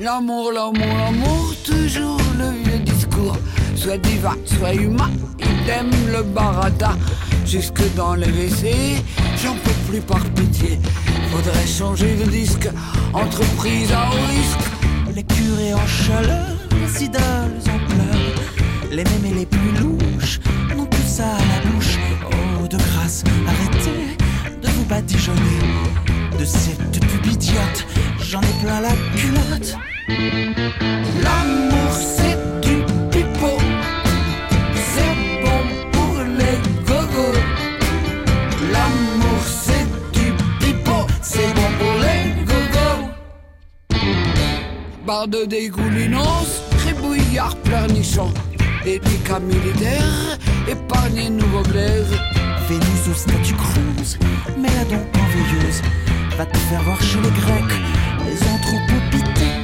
L'amour, l'amour, l'amour, toujours le vieux discours. Soit divin, soit humain, il aime le baratin. Jusque dans les WC, j'en peux plus par pitié. Faudrait changer de disque, entreprise à haut risque. Les curés en chaleur, les idoles en pleurs. Les mêmes et les plus louches n'ont tout ça à la bouche. Oh, de grâce, arrêtez de vous badigeonner. De cette pub idiote, j'en ai plein la culotte. L'amour c'est du pipeau, c'est bon pour les gogos. L'amour c'est du pipeau, c'est bon pour les gogos. Barre de dégoulinance, crébouillard pleurnichon, épica militaire, épargnez nouveau glaive. Vénus au statut creuse, mais la. Va te faire voir chez les Grecs, les anthropopithèques. L'amour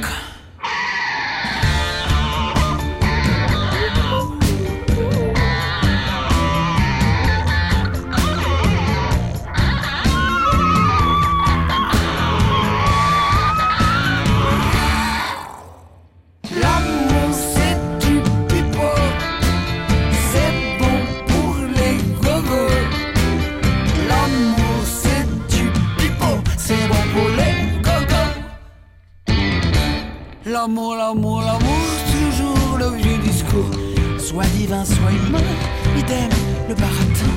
L'amour, l'amour, l'amour, toujours le vieux discours. Soit divin, soit humain, idem le baratin.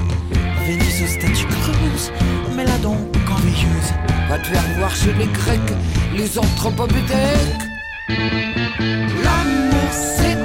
Vénus au statut creuse, mais la donc en veilleuse. Va te faire voir chez les Grecs, les anthropopithèques? L'amour c'est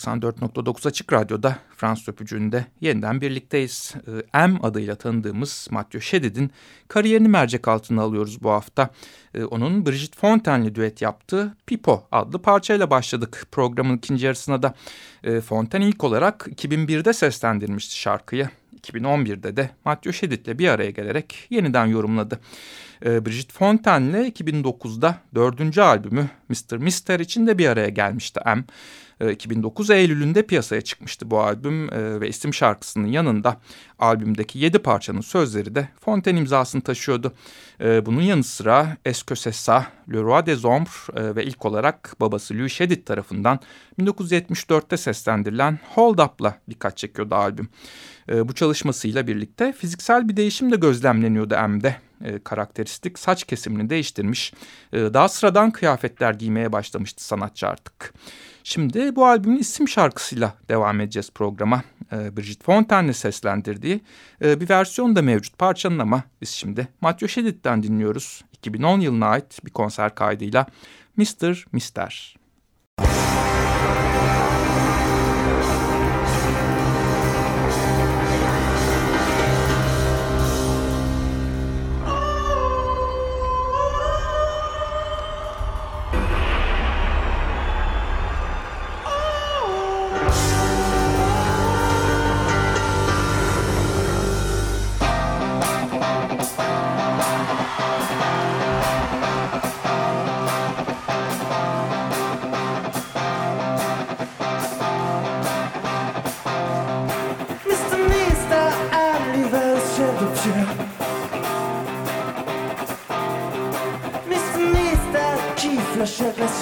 94.9 Açık Radyo'da Fransız Öpücüğü'nde yeniden birlikteyiz. Ee, M adıyla tanıdığımız Mathieu Chédid'in kariyerini mercek altına alıyoruz bu hafta. Ee, Onun Brigitte Fontaine'le düet yaptığı Pipo adlı parçayla başladık. Programın ikinci yarısına da e, Fontaine ilk olarak 2001'de seslendirmişti şarkıyı. 2011'de de Mathieu Chédid'le bir araya gelerek yeniden yorumladı. Ee, Brigitte Fontaine'le 2009'da dördüncü albümü Mr. Mister için de bir araya gelmişti M. Ee, 2009 Eylül'ünde piyasaya çıkmıştı bu albüm ee, ve isim şarkısının yanında albümdeki yedi parçanın sözleri de Fontaine imzasını taşıyordu. Ee, Bunun yanı sıra ça, Le Roi des Ombres e, ve ilk olarak babası Louis Chédid tarafından 1974'te seslendirilen Hold Up'la dikkat çekiyordu albüm. Ee, Bu çalışmasıyla birlikte fiziksel bir değişim de gözlemleniyordu M'de. Ee, Karakteristik saç kesimini değiştirmiş, e, daha sıradan kıyafetler giymeye başlamıştı sanatçı artık. Şimdi bu albümün isim şarkısıyla devam edeceğiz programa. Ee, Brigitte Fontaine'le seslendirdiği e, bir versiyon da mevcut parçanın ama biz şimdi Mathieu Chédid'den dinliyoruz. 2010 yılına ait bir konser kaydıyla Mr. Mister. Mr.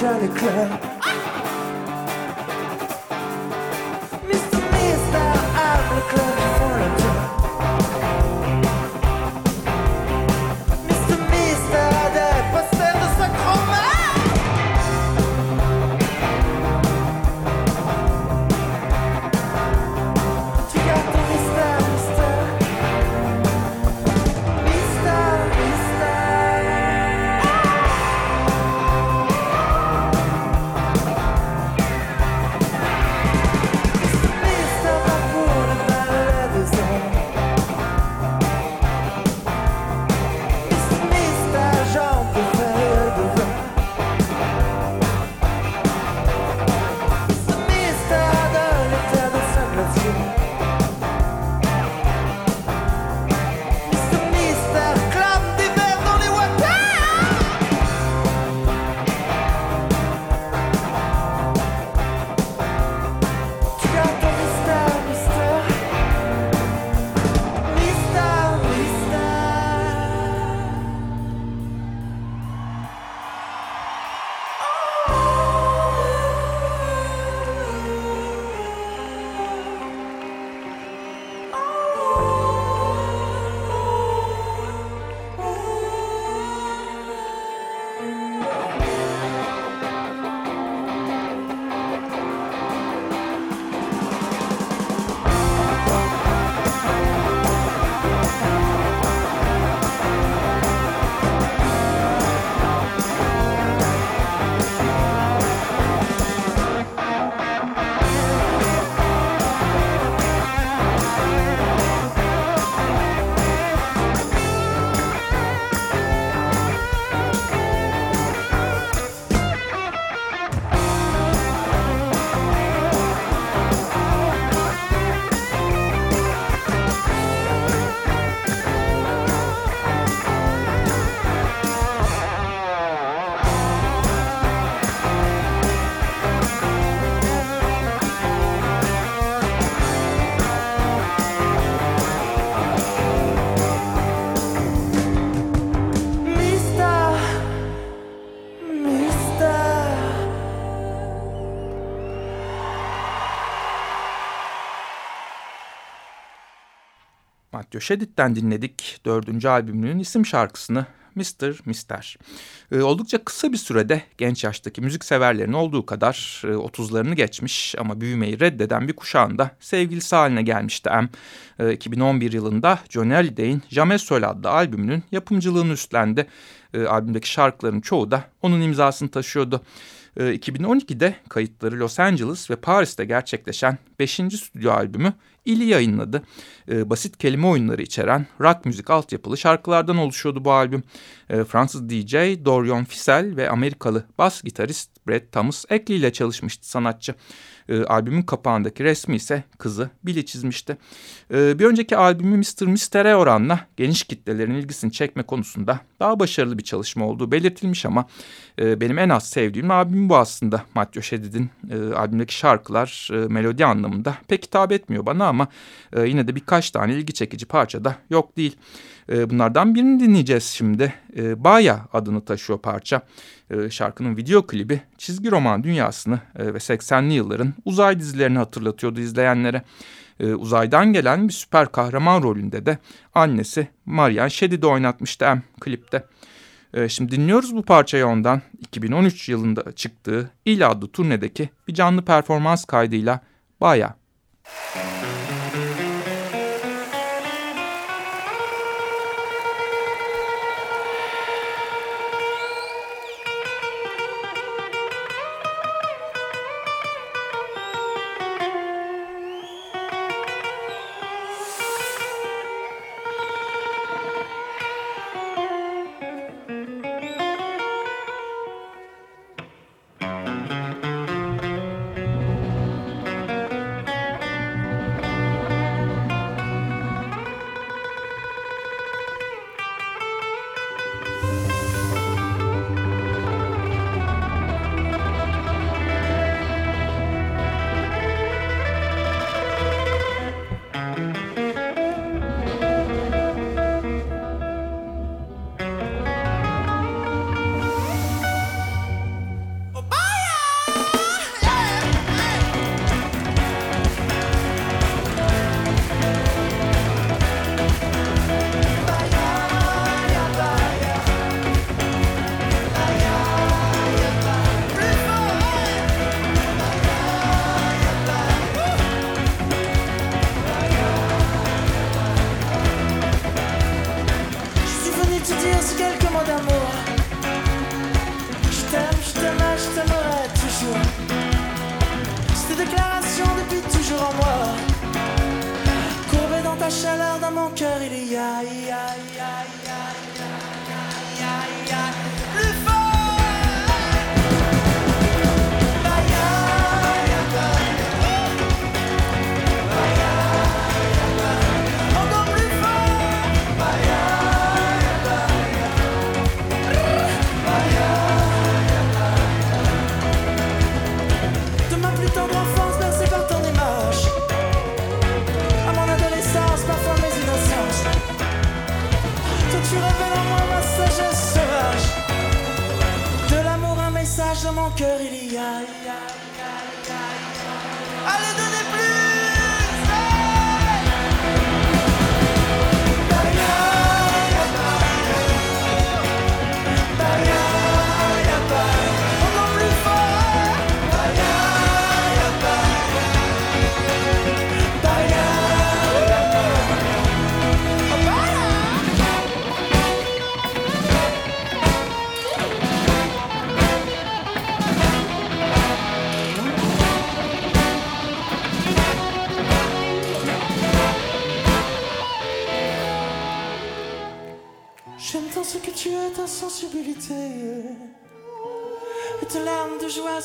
out of. Shedid'den dinledik dördüncü albümünün isim şarkısını Mr. Mister. E, oldukça kısa bir sürede genç yaştaki müzik severlerin olduğu kadar e, 30'larını geçmiş ama büyümeyi reddeden bir kuşağında sevgilisi haline gelmişti M. E, 2011 yılında Johnny Hallyday'in Jamais Seul adlı albümünün yapımcılığını üstlendi. E, albümdeki şarkıların çoğu da onun imzasını taşıyordu. 2012'de e, kayıtları Los Angeles ve Paris'te gerçekleşen 5. stüdyo albümü ili yayınladı. E, basit kelime oyunları içeren rock müzik altyapılı şarkılardan oluşuyordu bu albüm. E, Fransız DJ Dorian Fissel ve Amerikalı bas gitarist Brett Thomas Eckley ile çalışmıştı sanatçı. E, albümün kapağındaki resmi ise kızı Billy çizmişti. E, bir önceki albümü Mr. Mister'e oranla geniş kitlelerin ilgisini çekme konusunda daha başarılı bir çalışma olduğu belirtilmiş ama e, benim en az sevdiğim albüm bu aslında. Matthew Shedid'in e, albümdeki şarkılar e, melodi anlamında pek hitap etmiyor bana ama e, yine de birkaç tane ilgi çekici parça da yok değil. E, bunlardan birini dinleyeceğiz şimdi. E, Baya adını taşıyor parça. E, şarkının video klibi çizgi roman dünyasını e, ve 80'li yılların uzay dizilerini hatırlatıyordu izleyenlere. E, uzaydan gelen bir süper kahraman rolünde de annesi Marianne Shedid'i oynatmıştı M klipte. E, şimdi dinliyoruz bu parçayı ondan 2013 yılında çıktığı İl adlı turnedeki bir canlı performans kaydıyla Baya. Müzik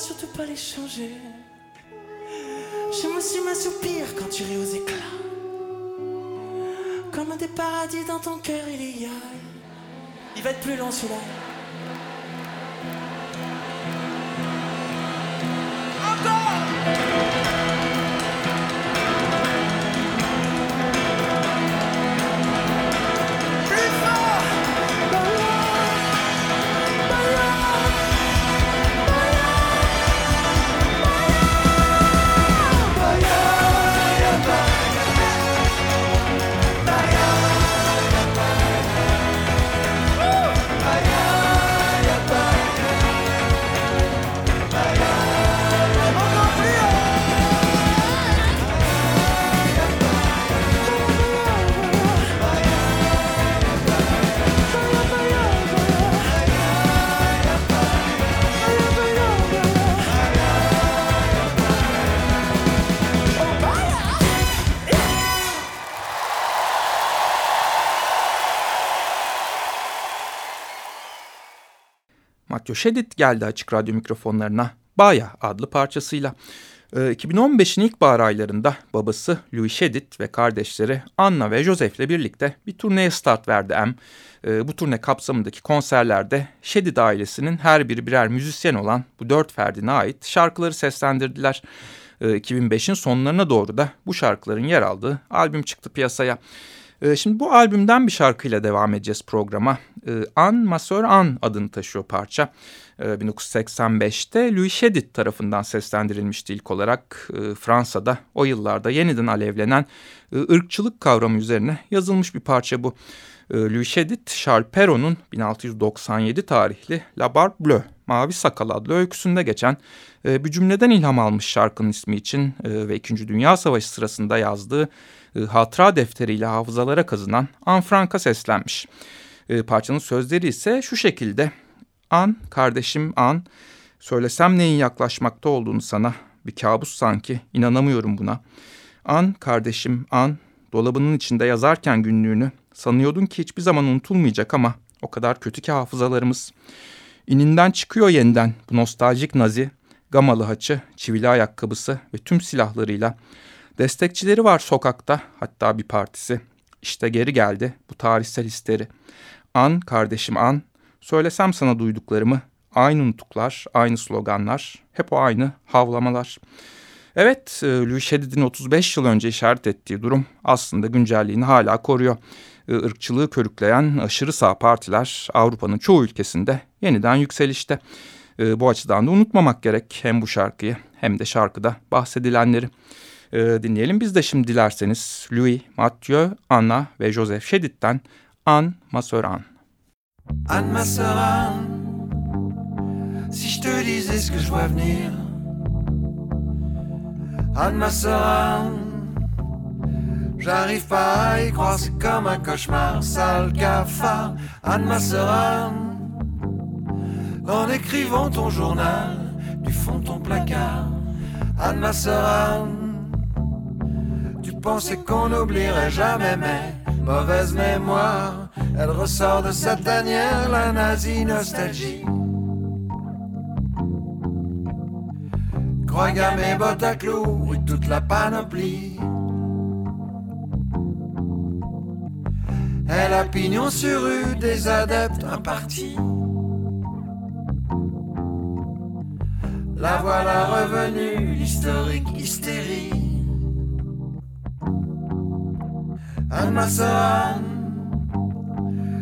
surtout pas les changer. J'aime aussi m'assoupir quand tu ris aux éclats. Comme des paradis dans ton cœur, il y a. Il va être plus long celui-là. Shedid geldi açık radyo mikrofonlarına Baya adlı parçasıyla. 2015'in ilk bahar aylarında babası Louis Shedid ve kardeşleri Anna ve Joseph ile birlikte bir turneye start verdi M. Bu turne kapsamındaki konserlerde Shedid ailesinin her biri birer müzisyen olan bu dört ferdine ait şarkıları seslendirdiler. 2005'in sonlarına doğru da bu şarkıların yer aldığı albüm çıktı piyasaya. Şimdi bu albümden bir şarkıyla devam edeceğiz programa. An Masör An adını taşıyor parça. 1985'te ee, Louis Shedid tarafından seslendirilmişti ilk olarak ee, Fransa'da o yıllarda yeniden alevlenen e, ırkçılık kavramı üzerine yazılmış bir parça bu. Louis Shedid, Charles Perrault'un 1697 tarihli La Barbe Bleue, Mavi Sakal adlı öyküsünde geçen e, bir cümleden ilham almış şarkının ismi için e, ve İkinci Dünya Savaşı sırasında yazdığı hatıra defteriyle hafızalara kazınan An Frank'a seslenmiş. Parçanın sözleri ise şu şekilde An, kardeşim An, söylesem neyin yaklaşmakta olduğunu sana. Bir kabus sanki, inanamıyorum buna. An, kardeşim An, dolabının içinde yazarken günlüğünü sanıyordun ki hiçbir zaman unutulmayacak ama o kadar kötü ki hafızalarımız. İninden çıkıyor yeniden bu nostaljik nazi, gamalı haçı, çivili ayakkabısı ve tüm silahlarıyla. Destekçileri var sokakta, hatta bir partisi. İşte geri geldi bu tarihsel histeri. An, kardeşim an, Söylesem sana duyduklarımı, aynı nutuklar, aynı sloganlar, hep o aynı havlamalar. Evet, e, Louis Shedid'in 35 yıl önce işaret ettiği durum aslında güncelliğini hala koruyor. Irkçılığı körükleyen aşırı sağ partiler Avrupa'nın çoğu ülkesinde yeniden yükselişte. E, bu açıdan da unutmamak gerek hem bu şarkıyı hem de şarkıda bahsedilenleri. E, dinleyelim biz de şimdi dilerseniz Louis, Mathieu, Anna ve Joseph Shedid'den An Masoran. Anne ma sœur si je te disais ce que je vois venir. Anne ma sœur j'arrive pas à y croire, c'est comme un cauchemar, sale cafard. Anne ma sœur en écrivant ton journal du fond de ton placard. Anne ma sœur tu pensais qu'on n'oublierait jamais, mais mauvaise mémoire. Elle ressort de sa tanière, la nazie nostalgie. Croix gamme bottes à clous et toute la panoplie. Elle a pignon sur rue des adeptes un parti. La voilà revenue, l'historique hystérie. Anne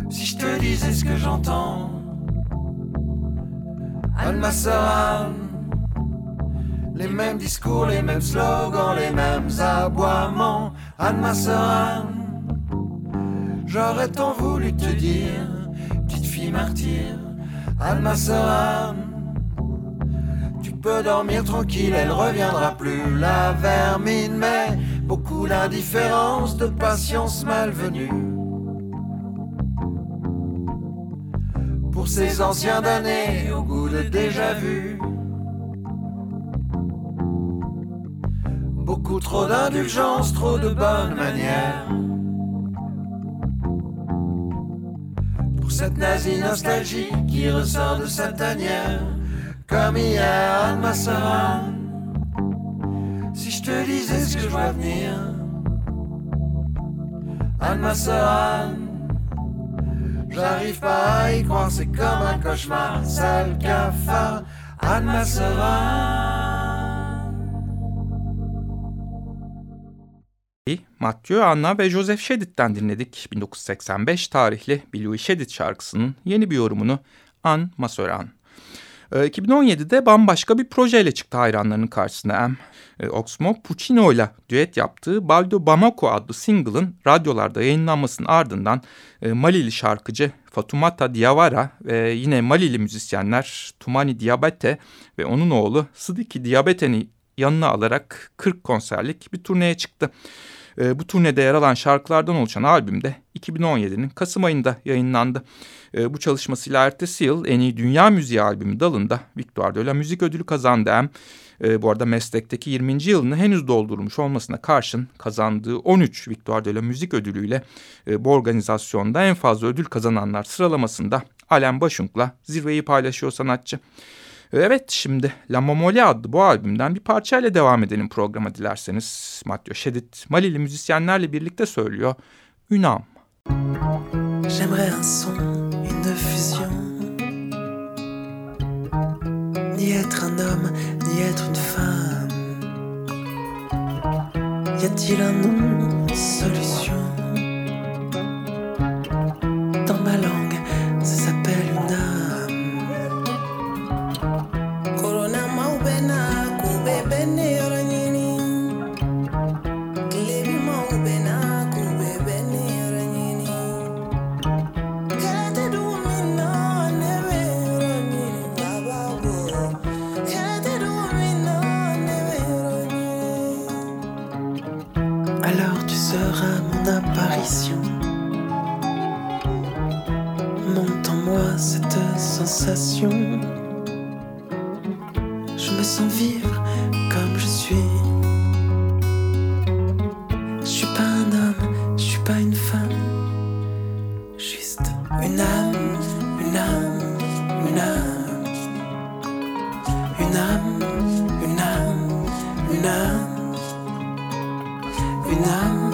si je te disais ce que j'entends, Anne les mêmes discours, les mêmes slogans, les mêmes aboiements, Anne j'aurais tant voulu te dire, petite fille martyre, Anne tu peux dormir tranquille, elle reviendra plus, la vermine, mais beaucoup d'indifférence, de patience malvenue. Pour ces anciens damnés au goût de déjà vu. Beaucoup trop d'indulgence, trop de bonnes manières. Pour cette nazie nostalgie qui ressort de sa tanière, comme hier, ma sœur si je te disais ce que je vois venir, Anne, ma soeur Anne, j'arrive pas à y croire, c'est comme un cauchemar, sale cafard, Anne, ma soeur Mathieu, Anna ve Joseph Shedid'den dinledik. 1985 tarihli Louis Shedid şarkısının yeni bir yorumunu An Masoran. 2017'de ee, bambaşka bir projeyle çıktı hayranlarının karşısına M. Ee, Oxmo Puccino ile düet yaptığı Baldo Bamako adlı single'ın radyolarda yayınlanmasının ardından e, Malili şarkıcı Fatumata Diawara ve yine Malili müzisyenler Tumani Diabete ve onun oğlu Sıdiki Diabete'ni yanına alarak 40 konserlik bir turneye çıktı. E, bu turnede yer alan şarkılardan oluşan albümde 2017'nin Kasım ayında yayınlandı. E, bu çalışmasıyla ertesi yıl en iyi dünya müziği albümü dalında Victoire de la Müzik ödülü kazandı. Hem e, bu arada meslekteki 20. yılını henüz doldurmuş olmasına karşın kazandığı 13 Victoire de la Müzik ödülüyle e, bu organizasyonda en fazla ödül kazananlar sıralamasında Alem Başunk'la zirveyi paylaşıyor sanatçı. Evet şimdi La Momole adlı bu albümden bir parçayla devam edelim programa dilerseniz. Mathieu Şedid Malili müzisyenlerle birlikte söylüyor. Ünam. J'aimerais un son, fusion. Ni être un homme, ni être une femme. Y a-t-il un nom, solution вина, вина.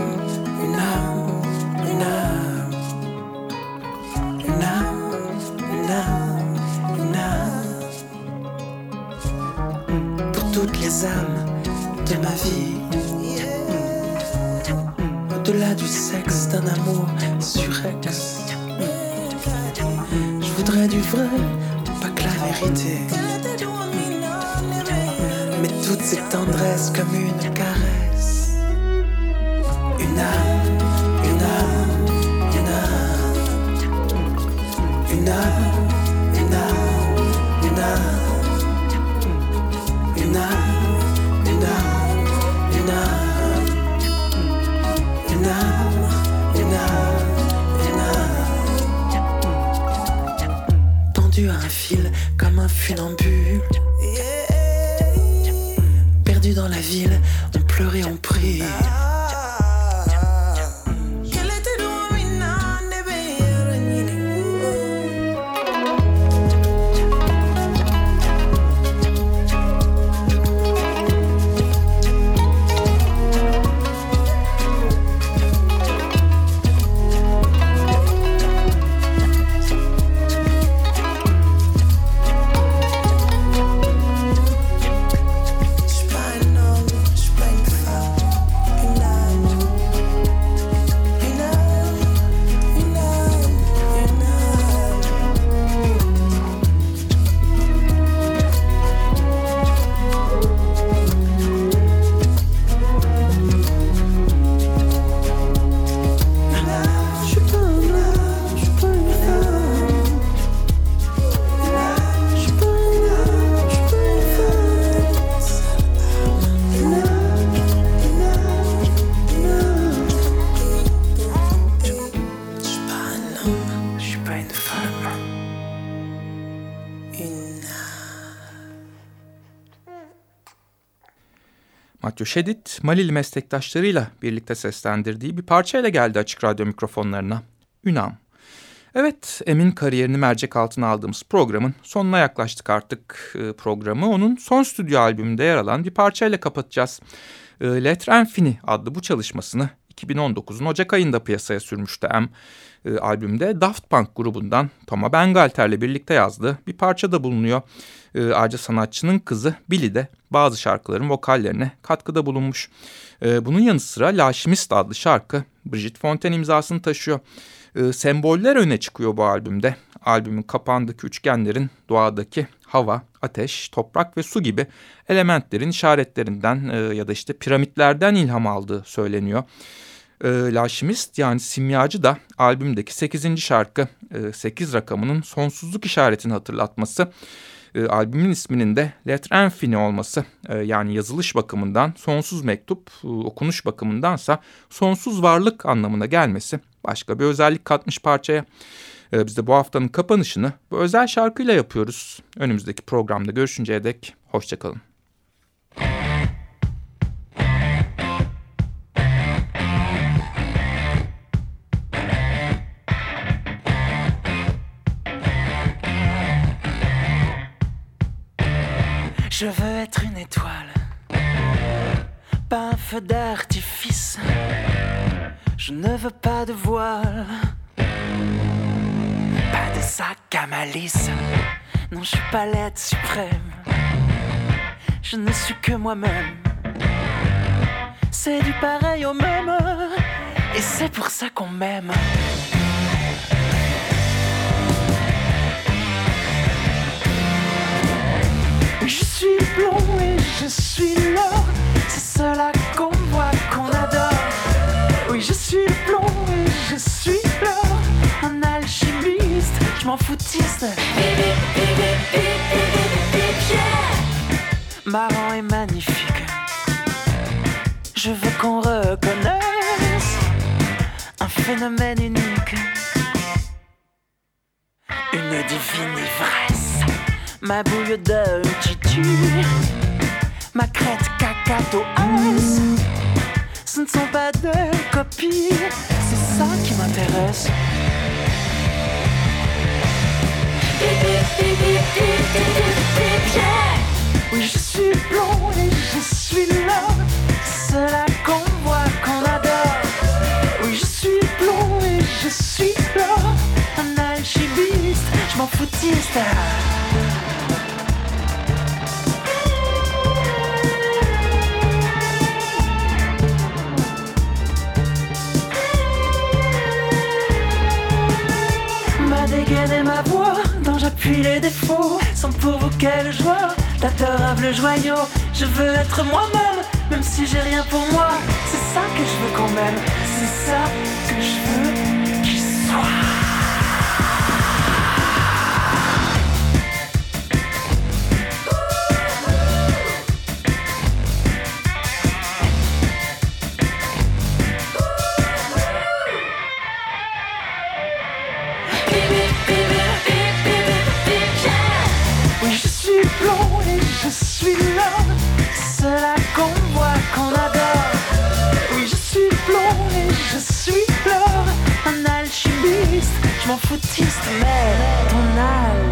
Funambule. Şedid, Malili meslektaşlarıyla birlikte seslendirdiği bir parçayla geldi açık radyo mikrofonlarına. Ünam. Evet, Emin kariyerini mercek altına aldığımız programın sonuna yaklaştık artık e, programı. Onun son stüdyo albümünde yer alan bir parçayla kapatacağız. E, Lettre Infini adlı bu çalışmasını 2019'un Ocak ayında piyasaya sürmüştü M. E, albümde Daft Punk grubundan Thomas Bangalter'le birlikte yazdığı bir parça da bulunuyor. E, ayrıca sanatçının kızı Billy de bazı şarkıların vokallerine katkıda bulunmuş. E, bunun yanı sıra La Chimiste adlı şarkı Brigitte Fontaine imzasını taşıyor. E, semboller öne çıkıyor bu albümde. Albümün kapağındaki üçgenlerin doğadaki hava, ateş, toprak ve su gibi elementlerin işaretlerinden e, ya da işte piramitlerden ilham aldığı söyleniyor. E, La Chimiste yani simyacı da albümdeki 8. şarkı e, 8 rakamının sonsuzluk işaretini hatırlatması. E, albümün isminin de Lettre Infini olması e, yani yazılış bakımından sonsuz mektup, e, okunuş bakımındansa sonsuz varlık anlamına gelmesi başka bir özellik katmış parçaya. E, biz de bu haftanın kapanışını bu özel şarkıyla yapıyoruz. Önümüzdeki programda görüşünceye dek hoşçakalın. Je veux être une étoile, pas un feu d'artifice. Je ne veux pas de voile, pas de sac à malice. Non, je suis pas l'être suprême. Je ne suis que moi-même. C'est du pareil au même, et c'est pour ça qu'on m'aime. Suis blond et je suis là. C'est cela qu'on voit, qu'on adore. Oui, je suis blond et je suis là. Un alchimiste, je m'en foutiste. Marrant et magnifique. Je veux qu'on reconnaisse un phénomène unique. Une divine ivresse. Ma bouille de titu, ma crête cacato ice. Ce ne sont pas des copies, c'est ça qui m'intéresse. Oui, je suis blond et je suis là. C'est là qu'on voit qu'on adore. Oui, je suis blond et je suis là. Un alchimiste, je m'en foutiste. Et ma voix, dont j'appuie les défauts, sont pour vous quelle joie, d'adorable joyau. Je veux être moi-même, même si j'ai rien pour moi. C'est ça que je veux quand même, c'est ça que je veux m'en foutiste, mais ton alchimiste.